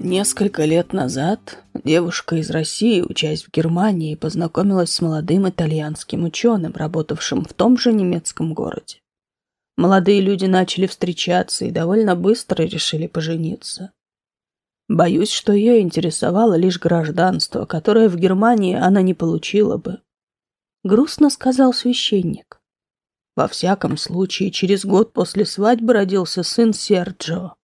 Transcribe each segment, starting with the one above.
Несколько лет назад девушка из России, учась в Германии, познакомилась с молодым итальянским ученым, работавшим в том же немецком городе. Молодые люди начали встречаться и довольно быстро решили пожениться. Боюсь, что ее интересовало лишь гражданство, которое в Германии она не получила бы. Грустно сказал священник. Во всяком случае, через год после свадьбы родился сын Серджио.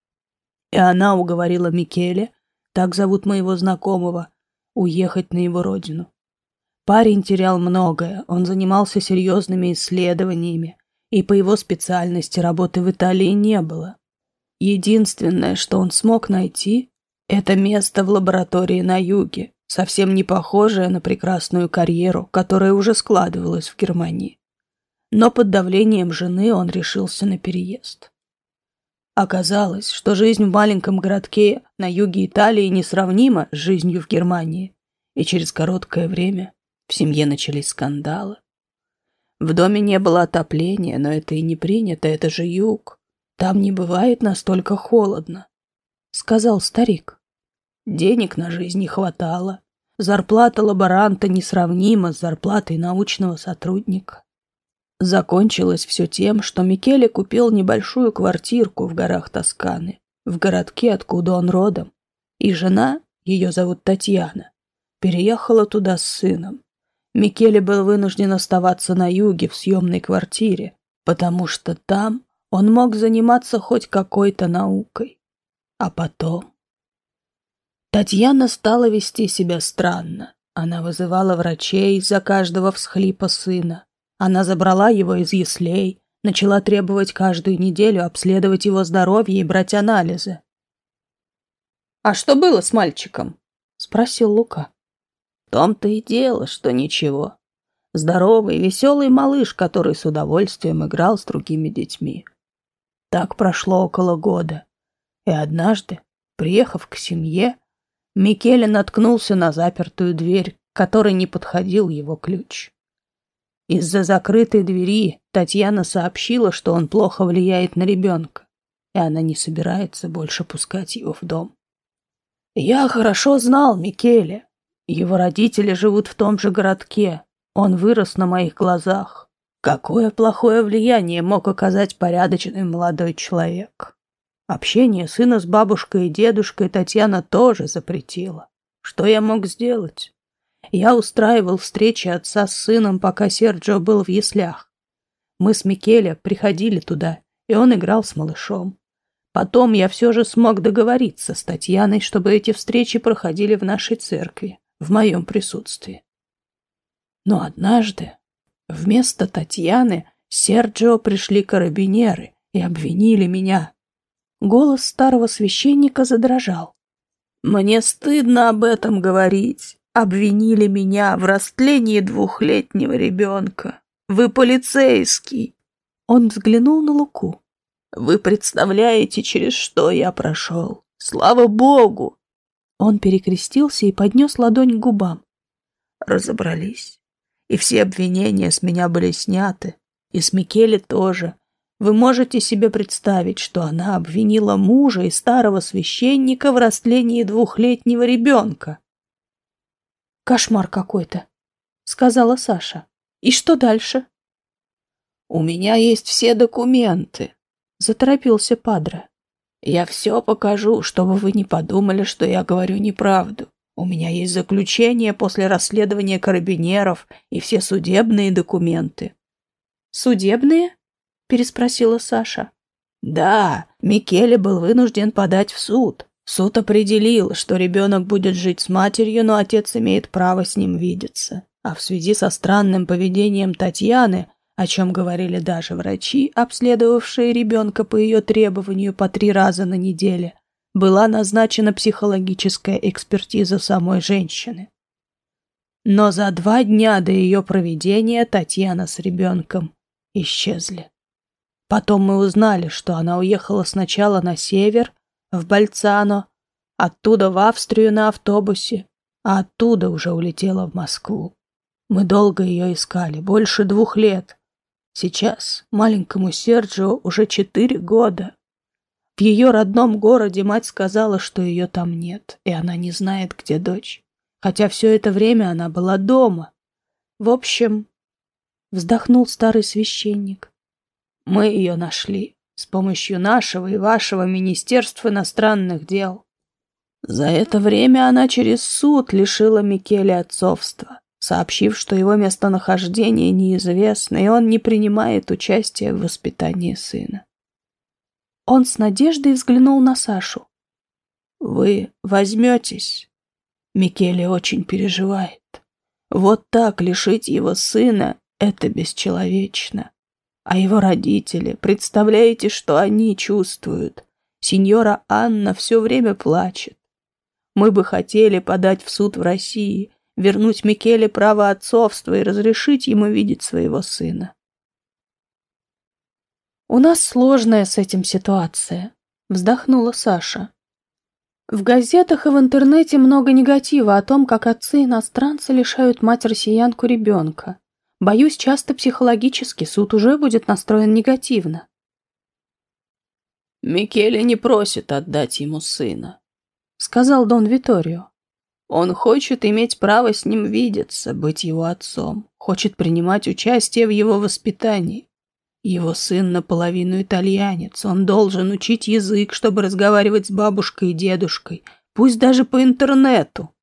И она уговорила Микеле, так зовут моего знакомого, уехать на его родину. Парень терял многое, он занимался серьезными исследованиями, и по его специальности работы в Италии не было. Единственное, что он смог найти, это место в лаборатории на юге, совсем не похожее на прекрасную карьеру, которая уже складывалась в Германии но под давлением жены он решился на переезд. Оказалось, что жизнь в маленьком городке на юге Италии несравнима с жизнью в Германии, и через короткое время в семье начались скандалы. В доме не было отопления, но это и не принято, это же юг. Там не бывает настолько холодно, — сказал старик. Денег на жизнь не хватало. Зарплата лаборанта несравнима с зарплатой научного сотрудника. Закончилось все тем, что Микеле купил небольшую квартирку в горах Тосканы, в городке, откуда он родом, и жена, ее зовут Татьяна, переехала туда с сыном. Микеле был вынужден оставаться на юге в съемной квартире, потому что там он мог заниматься хоть какой-то наукой. А потом... Татьяна стала вести себя странно. Она вызывала врачей за каждого всхлипа сына, она забрала его из яслей, начала требовать каждую неделю обследовать его здоровье и брать анализы. «А что было с мальчиком?» — спросил Лука. «В том-то и дело, что ничего. Здоровый, веселый малыш, который с удовольствием играл с другими детьми. Так прошло около года. И однажды, приехав к семье, Микеле наткнулся на запертую дверь, к которой не подходил его ключ. Из-за закрытой двери Татьяна сообщила, что он плохо влияет на ребенка, и она не собирается больше пускать его в дом. Я хорошо знал Микеле. Его родители живут в том же городке. Он вырос на моих глазах. Какое плохое влияние мог оказать порядочный молодой человек? Общение сына с бабушкой и дедушкой Татьяна тоже запретила. Что я мог сделать? Я устраивал встречи отца с сыном, пока Серджио был в яслях. Мы с Микеле приходили туда, и он играл с малышом. Потом я все же смог договориться с Татьяной, чтобы эти встречи проходили в нашей церкви, в моем присутствии. Но однажды вместо Татьяны Серджио пришли карабинеры и обвинили меня. Голос старого священника задрожал. «Мне стыдно об этом говорить обвинили меня в растлении двухлетнего ребенка. Вы полицейский. Он взглянул на Луку. Вы представляете, через что я прошел. Слава богу! Он перекрестился и поднес ладонь к губам. Разобрались. И все обвинения с меня были сняты. И с Микеле тоже. Вы можете себе представить, что она обвинила мужа и старого священника в растлении двухлетнего ребенка. Кошмар какой-то, сказала Саша. И что дальше? У меня есть все документы, заторопился Падре. Я все покажу, чтобы вы не подумали, что я говорю неправду. У меня есть заключение после расследования карабинеров и все судебные документы. Судебные? переспросила Саша. Да, Микеле был вынужден подать в суд. Суд определил, что ребенок будет жить с матерью, но отец имеет право с ним видеться. А в связи со странным поведением Татьяны, о чем говорили даже врачи, обследовавшие ребенка по ее требованию по три раза на неделю, была назначена психологическая экспертиза самой женщины. Но за два дня до ее проведения Татьяна с ребенком исчезли. Потом мы узнали, что она уехала сначала на север, в Бальцано, оттуда в Австрию на автобусе, а оттуда уже улетела в Москву. Мы долго ее искали, больше двух лет. Сейчас маленькому Серджио уже четыре года. В ее родном городе мать сказала, что ее там нет, и она не знает, где дочь. Хотя все это время она была дома. В общем, вздохнул старый священник. Мы ее нашли с помощью нашего и вашего Министерства иностранных дел. За это время она через суд лишила Микеле отцовства, сообщив, что его местонахождение неизвестно, и он не принимает участия в воспитании сына. Он с надеждой взглянул на Сашу. «Вы возьметесь?» Микеле очень переживает. Вот так лишить его сына — это бесчеловечно. А его родители, представляете, что они чувствуют? Сеньора Анна все время плачет. Мы бы хотели подать в суд в России, вернуть Микеле право отцовства и разрешить ему видеть своего сына. «У нас сложная с этим ситуация», — вздохнула Саша. «В газетах и в интернете много негатива о том, как отцы-иностранцы лишают мать-россиянку ребенка. Боюсь, часто психологически суд уже будет настроен негативно». «Микеле не просит отдать ему сына», — сказал Дон Виторио. «Он хочет иметь право с ним видеться, быть его отцом, хочет принимать участие в его воспитании. Его сын наполовину итальянец, он должен учить язык, чтобы разговаривать с бабушкой и дедушкой, пусть даже по интернету.